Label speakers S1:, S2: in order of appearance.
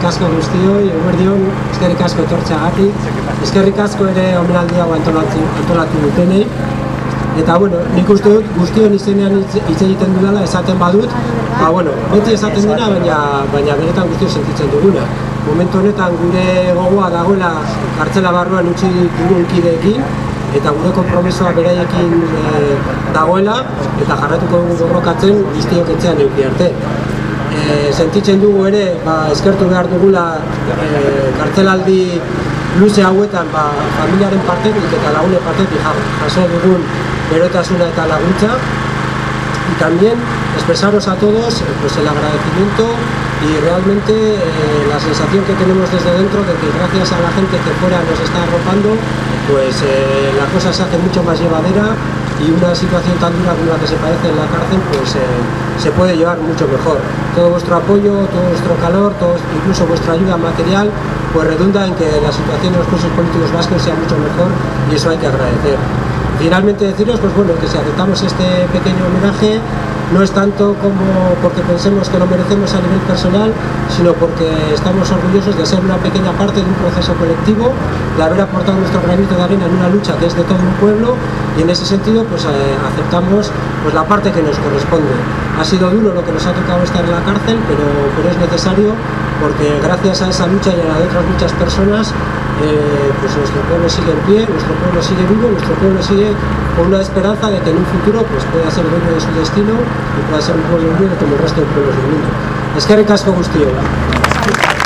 S1: eskerrik asko guztioi, eguerdion, eskerrik asko etortzeagatik, eskerrik asko ere omenaldi hau antolatu, dutenei, eta bueno, nik uste dut guztion izenean hitz egiten dudala esaten badut, ba bueno, beti esaten dena, baina, baina benetan guztio sentitzen duguna. Momentu honetan gure gogoa dagoela kartzela barruan utzi dugun kideekin, eta gure konpromisoa beraiekin e, dagoela, eta jarratuko dugu borrokatzen guztiok etxean euki arte. E, sentitzen dugu ere, ba, eskertu behar dugula e, kartzelaldi luze hauetan ba, familiaren partetik eta lagunen partetik ja- jaso dugun berotasuna eta laguntza. Y también expresaros a todos eh, pues el agradecimiento y realmente eh, la sensación que tenemos desde dentro de que gracias a la gente que fuera nos está arropando pues eh, la cosa se hace mucho más llevadera y una situación tan dura como la que se padece en la cárcel pues eh, se puede llevar mucho mejor. Todo vuestro apoyo, todo vuestro calor, todo, incluso vuestra ayuda material pues redunda en que la situación de los presos políticos vascos sea mucho mejor y eso hay que agradecer. Finalmente deciros, pues bueno, que si aceptamos este pequeño homenaje no es tanto como porque pensemos que lo merecemos a nivel personal, sino porque estamos orgullosos de ser una pequeña parte de un proceso colectivo, de haber aportado nuestro granito de arena en una lucha que es de todo un pueblo y en ese sentido pues eh, aceptamos pues la parte que nos corresponde. Ha sido duro lo que nos ha tocado estar en la cárcel, pero, pero es necesario porque gracias a esa lucha y a la de otras muchas personas eh, pues nuestro pueblo sigue en pie, nuestro pueblo sigue vivo, nuestro pueblo sigue con una esperanza de que en un futuro pues, pueda ser dueño de su destino y pueda ser un pueblo libre como el resto de pueblos del mundo. Es que recasco guztioi.